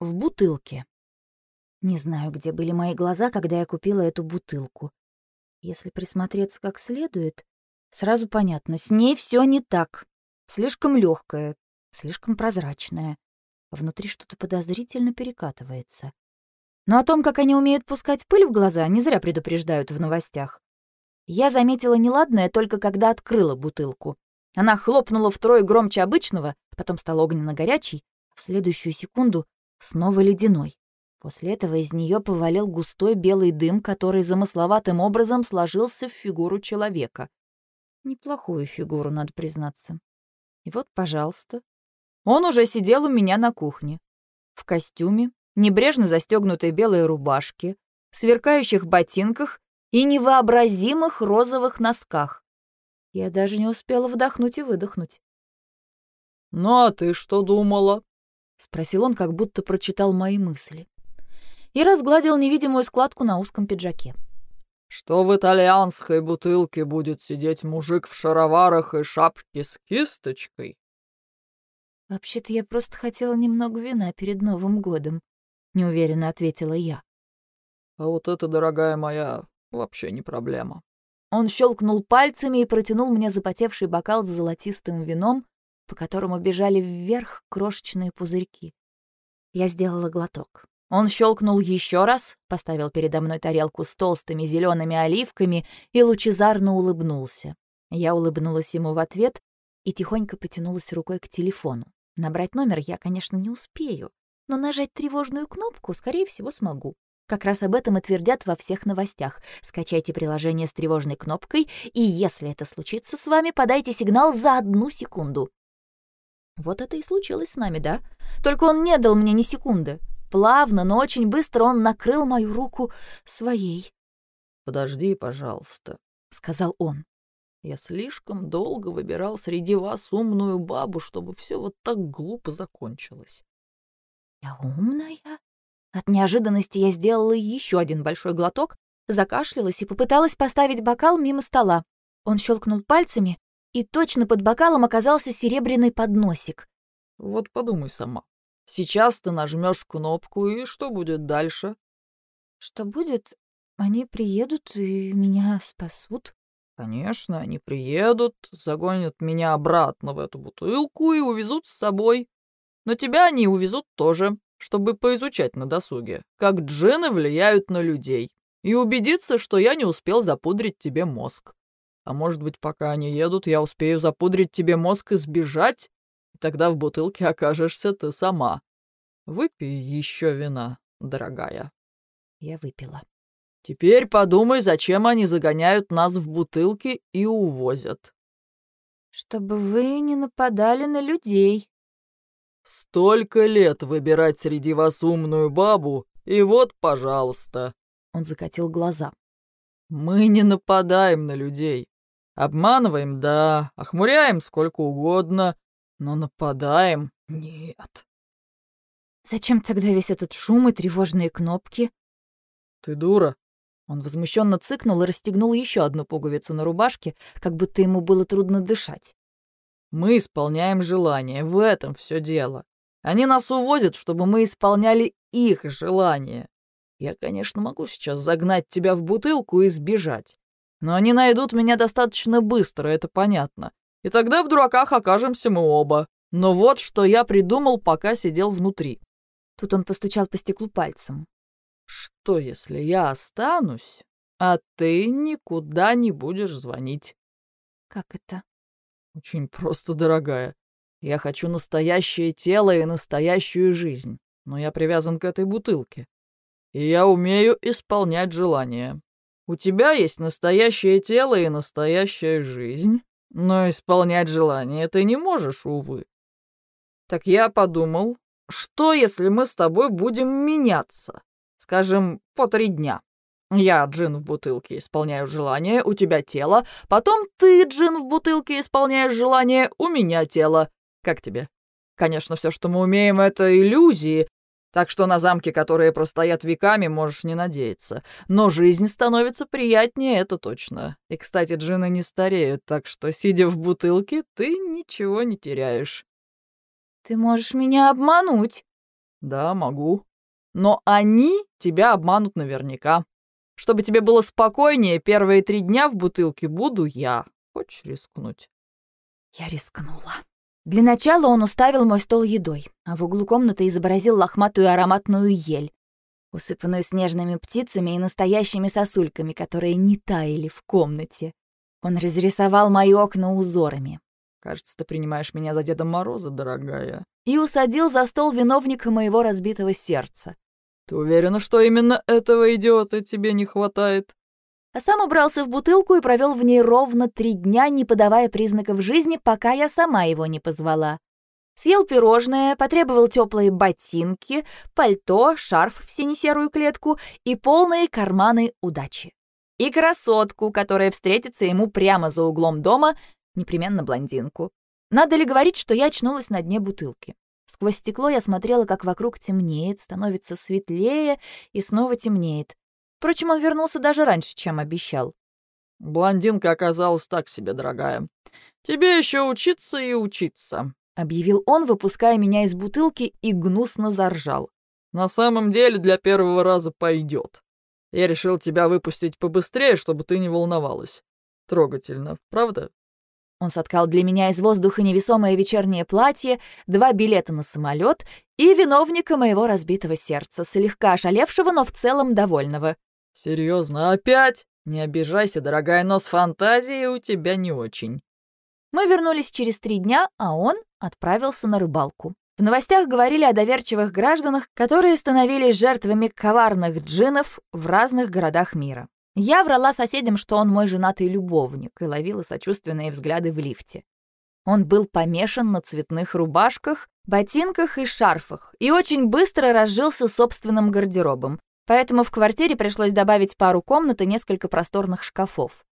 в бутылке. Не знаю, где были мои глаза, когда я купила эту бутылку. Если присмотреться как следует, сразу понятно, с ней все не так. Слишком легкая, слишком прозрачная. Внутри что-то подозрительно перекатывается. Но о том, как они умеют пускать пыль в глаза, не зря предупреждают в новостях. Я заметила неладное только когда открыла бутылку. Она хлопнула втрое громче обычного, потом стала огненно-горячей, в следующую секунду снова ледяной. После этого из нее повалил густой белый дым, который замысловатым образом сложился в фигуру человека. Неплохую фигуру, надо признаться. И вот, пожалуйста. Он уже сидел у меня на кухне. В костюме, небрежно застегнутой белой рубашке, сверкающих ботинках и невообразимых розовых носках. Я даже не успела вдохнуть и выдохнуть. «Ну а ты что думала?» — спросил он, как будто прочитал мои мысли. И разгладил невидимую складку на узком пиджаке. «Что в итальянской бутылке будет сидеть мужик в шароварах и шапке с кисточкой?» «Вообще-то я просто хотела немного вина перед Новым годом», — неуверенно ответила я. «А вот это, дорогая моя, вообще не проблема». Он щелкнул пальцами и протянул мне запотевший бокал с золотистым вином, по которому бежали вверх крошечные пузырьки. Я сделала глоток. Он щелкнул еще раз, поставил передо мной тарелку с толстыми зелеными оливками и лучезарно улыбнулся. Я улыбнулась ему в ответ и тихонько потянулась рукой к телефону. Набрать номер я, конечно, не успею, но нажать тревожную кнопку, скорее всего, смогу. Как раз об этом и твердят во всех новостях. Скачайте приложение с тревожной кнопкой, и если это случится с вами, подайте сигнал за одну секунду. Вот это и случилось с нами, да? Только он не дал мне ни секунды. Плавно, но очень быстро он накрыл мою руку своей. «Подожди, пожалуйста», — сказал он. «Я слишком долго выбирал среди вас умную бабу, чтобы все вот так глупо закончилось». «Я умная?» От неожиданности я сделала еще один большой глоток, закашлялась и попыталась поставить бокал мимо стола. Он щелкнул пальцами, и точно под бокалом оказался серебряный подносик. «Вот подумай сама. Сейчас ты нажмешь кнопку, и что будет дальше?» «Что будет? Они приедут и меня спасут?» «Конечно, они приедут, загонят меня обратно в эту бутылку и увезут с собой. Но тебя они увезут тоже, чтобы поизучать на досуге, как джины влияют на людей, и убедиться, что я не успел запудрить тебе мозг. А может быть, пока они едут, я успею запудрить тебе мозг и сбежать? И тогда в бутылке окажешься ты сама. Выпей еще вина, дорогая. Я выпила. Теперь подумай, зачем они загоняют нас в бутылки и увозят. Чтобы вы не нападали на людей. Столько лет выбирать среди вас умную бабу, и вот, пожалуйста. Он закатил глаза. Мы не нападаем на людей. Обманываем, да, охмуряем сколько угодно, но нападаем — нет. Зачем тогда весь этот шум и тревожные кнопки? Ты дура. Он возмущенно цыкнул и расстегнул еще одну пуговицу на рубашке, как будто ему было трудно дышать. Мы исполняем желания, в этом все дело. Они нас увозят, чтобы мы исполняли их желания. Я, конечно, могу сейчас загнать тебя в бутылку и сбежать. Но они найдут меня достаточно быстро, это понятно. И тогда в дураках окажемся мы оба. Но вот что я придумал, пока сидел внутри. Тут он постучал по стеклу пальцем. Что, если я останусь, а ты никуда не будешь звонить? Как это? Очень просто, дорогая. Я хочу настоящее тело и настоящую жизнь, но я привязан к этой бутылке. И я умею исполнять желания. У тебя есть настоящее тело и настоящая жизнь, но исполнять желания ты не можешь, увы. Так я подумал, что если мы с тобой будем меняться? Скажем, по три дня. Я джин в бутылке исполняю желание, у тебя тело, потом ты джин в бутылке исполняешь желание, у меня тело. Как тебе? Конечно, все, что мы умеем, это иллюзии, так что на замки, которые простоят веками, можешь не надеяться. Но жизнь становится приятнее, это точно. И, кстати, джины не стареют, так что, сидя в бутылке, ты ничего не теряешь. Ты можешь меня обмануть. Да, могу. Но они тебя обманут наверняка. Чтобы тебе было спокойнее, первые три дня в бутылке буду я. Хочешь рискнуть? Я рискнула. Для начала он уставил мой стол едой, а в углу комнаты изобразил лохматую ароматную ель, усыпанную снежными птицами и настоящими сосульками, которые не таяли в комнате. Он разрисовал мои окна узорами. «Кажется, ты принимаешь меня за Деда Мороза, дорогая». И усадил за стол виновника моего разбитого сердца. «Ты уверена, что именно этого идиота тебе не хватает?» А сам убрался в бутылку и провел в ней ровно три дня, не подавая признаков жизни, пока я сама его не позвала. Съел пирожное, потребовал теплые ботинки, пальто, шарф в сине-серую клетку и полные карманы удачи. И красотку, которая встретится ему прямо за углом дома, непременно блондинку. Надо ли говорить, что я очнулась на дне бутылки? Сквозь стекло я смотрела, как вокруг темнеет, становится светлее и снова темнеет. Впрочем, он вернулся даже раньше, чем обещал. «Блондинка оказалась так себе, дорогая. Тебе еще учиться и учиться», — объявил он, выпуская меня из бутылки и гнусно заржал. «На самом деле для первого раза пойдет. Я решил тебя выпустить побыстрее, чтобы ты не волновалась. Трогательно, правда?» Он соткал для меня из воздуха невесомое вечернее платье, два билета на самолет и виновника моего разбитого сердца, слегка ошалевшего, но в целом довольного. Серьезно, опять? Не обижайся, дорогая, но с фантазией у тебя не очень. Мы вернулись через три дня, а он отправился на рыбалку. В новостях говорили о доверчивых гражданах, которые становились жертвами коварных джинов в разных городах мира. Я врала соседям, что он мой женатый любовник, и ловила сочувственные взгляды в лифте. Он был помешан на цветных рубашках, ботинках и шарфах и очень быстро разжился собственным гардеробом, Поэтому в квартире пришлось добавить пару комнат и несколько просторных шкафов.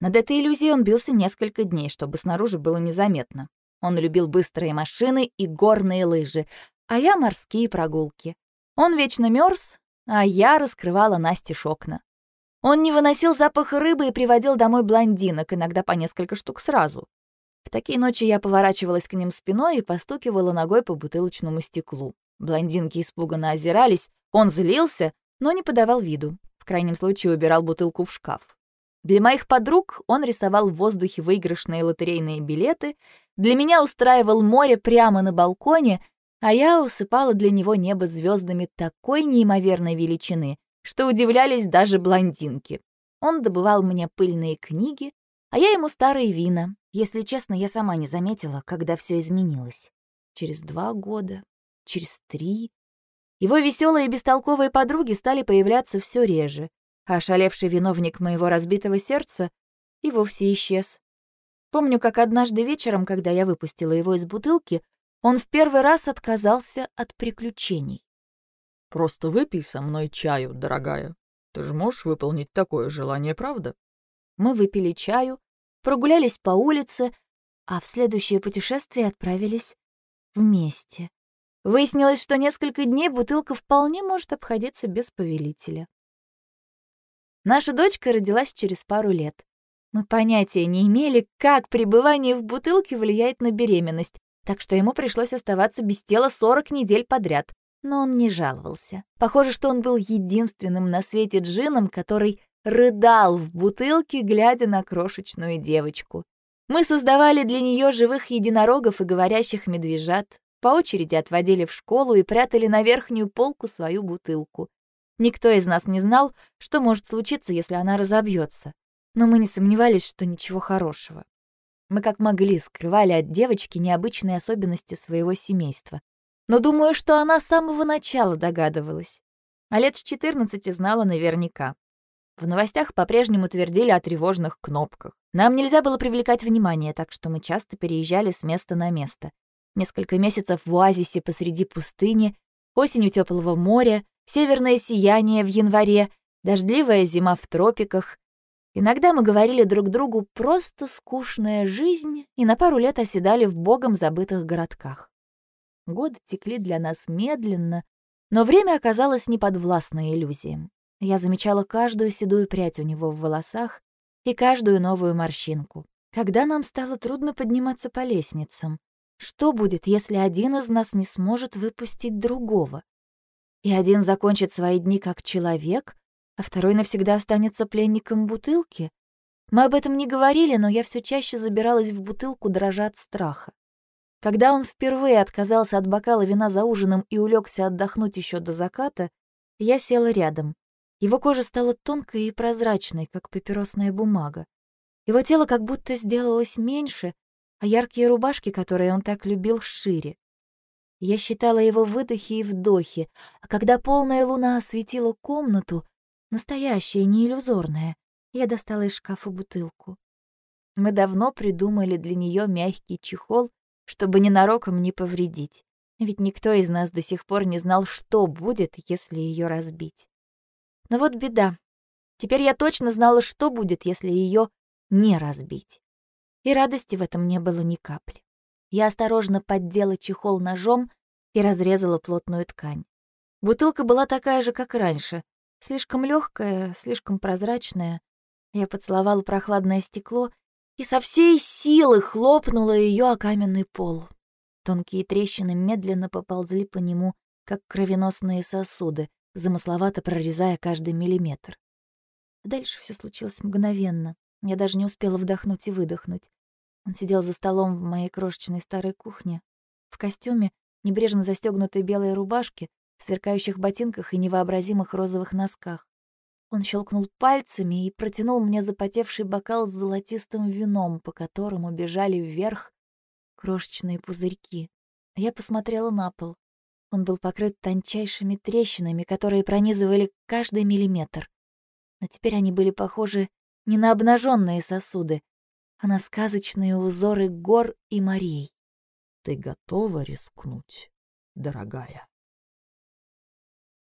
Над этой иллюзией он бился несколько дней, чтобы снаружи было незаметно. Он любил быстрые машины и горные лыжи, а я — морские прогулки. Он вечно мерз, а я раскрывала Насте окна. Он не выносил запах рыбы и приводил домой блондинок, иногда по несколько штук сразу. В такие ночи я поворачивалась к ним спиной и постукивала ногой по бутылочному стеклу. Блондинки испуганно озирались, он злился, но не подавал виду. В крайнем случае убирал бутылку в шкаф. Для моих подруг он рисовал в воздухе выигрышные лотерейные билеты, для меня устраивал море прямо на балконе, а я усыпала для него небо звездами такой неимоверной величины, что удивлялись даже блондинки. Он добывал мне пыльные книги, а я ему старые вина. Если честно, я сама не заметила, когда все изменилось. Через два года, через три. Его веселые и бестолковые подруги стали появляться все реже, а ошалевший виновник моего разбитого сердца и вовсе исчез. Помню, как однажды вечером, когда я выпустила его из бутылки, он в первый раз отказался от приключений. «Просто выпей со мной чаю, дорогая. Ты же можешь выполнить такое желание, правда?» Мы выпили чаю, прогулялись по улице, а в следующее путешествие отправились вместе. Выяснилось, что несколько дней бутылка вполне может обходиться без повелителя. Наша дочка родилась через пару лет. Мы понятия не имели, как пребывание в бутылке влияет на беременность, так что ему пришлось оставаться без тела 40 недель подряд. Но он не жаловался. Похоже, что он был единственным на свете джином, который рыдал в бутылке, глядя на крошечную девочку. Мы создавали для нее живых единорогов и говорящих медвежат, по очереди отводили в школу и прятали на верхнюю полку свою бутылку. Никто из нас не знал, что может случиться, если она разобьется. Но мы не сомневались, что ничего хорошего. Мы как могли скрывали от девочки необычные особенности своего семейства. Но думаю, что она с самого начала догадывалась. А лет с 14 знала наверняка. В новостях по-прежнему твердили о тревожных кнопках. Нам нельзя было привлекать внимание, так что мы часто переезжали с места на место. Несколько месяцев в оазисе посреди пустыни, осень у теплого моря, северное сияние в январе, дождливая зима в тропиках. Иногда мы говорили друг другу «просто скучная жизнь» и на пару лет оседали в богом забытых городках. Годы текли для нас медленно, но время оказалось неподвластно иллюзиям. Я замечала каждую седую прядь у него в волосах и каждую новую морщинку. Когда нам стало трудно подниматься по лестницам, что будет, если один из нас не сможет выпустить другого? И один закончит свои дни как человек, а второй навсегда останется пленником бутылки. Мы об этом не говорили, но я все чаще забиралась в бутылку, дрожа от страха. Когда он впервые отказался от бокала вина за ужином и улегся отдохнуть еще до заката, я села рядом. Его кожа стала тонкой и прозрачной, как папиросная бумага. Его тело как будто сделалось меньше, а яркие рубашки, которые он так любил, шире. Я считала его выдохи и вдохи, а когда полная луна осветила комнату, настоящая, не иллюзорная, я достала из шкафа бутылку. Мы давно придумали для нее мягкий чехол, чтобы ненароком не повредить. Ведь никто из нас до сих пор не знал, что будет, если ее разбить. Но вот беда. Теперь я точно знала, что будет, если ее не разбить. И радости в этом не было ни капли. Я осторожно поддела чехол ножом и разрезала плотную ткань. Бутылка была такая же, как раньше. Слишком легкая, слишком прозрачная. Я поцеловала прохладное стекло и со всей силы хлопнула ее о каменный пол. Тонкие трещины медленно поползли по нему, как кровеносные сосуды, замысловато прорезая каждый миллиметр. Дальше все случилось мгновенно. Я даже не успела вдохнуть и выдохнуть. Он сидел за столом в моей крошечной старой кухне, в костюме, небрежно застегнутой белой рубашке, сверкающих ботинках и невообразимых розовых носках. Он щелкнул пальцами и протянул мне запотевший бокал с золотистым вином, по которому бежали вверх крошечные пузырьки. Я посмотрела на пол. Он был покрыт тончайшими трещинами, которые пронизывали каждый миллиметр. Но теперь они были похожи не на обнаженные сосуды, а на сказочные узоры гор и морей. «Ты готова рискнуть, дорогая?»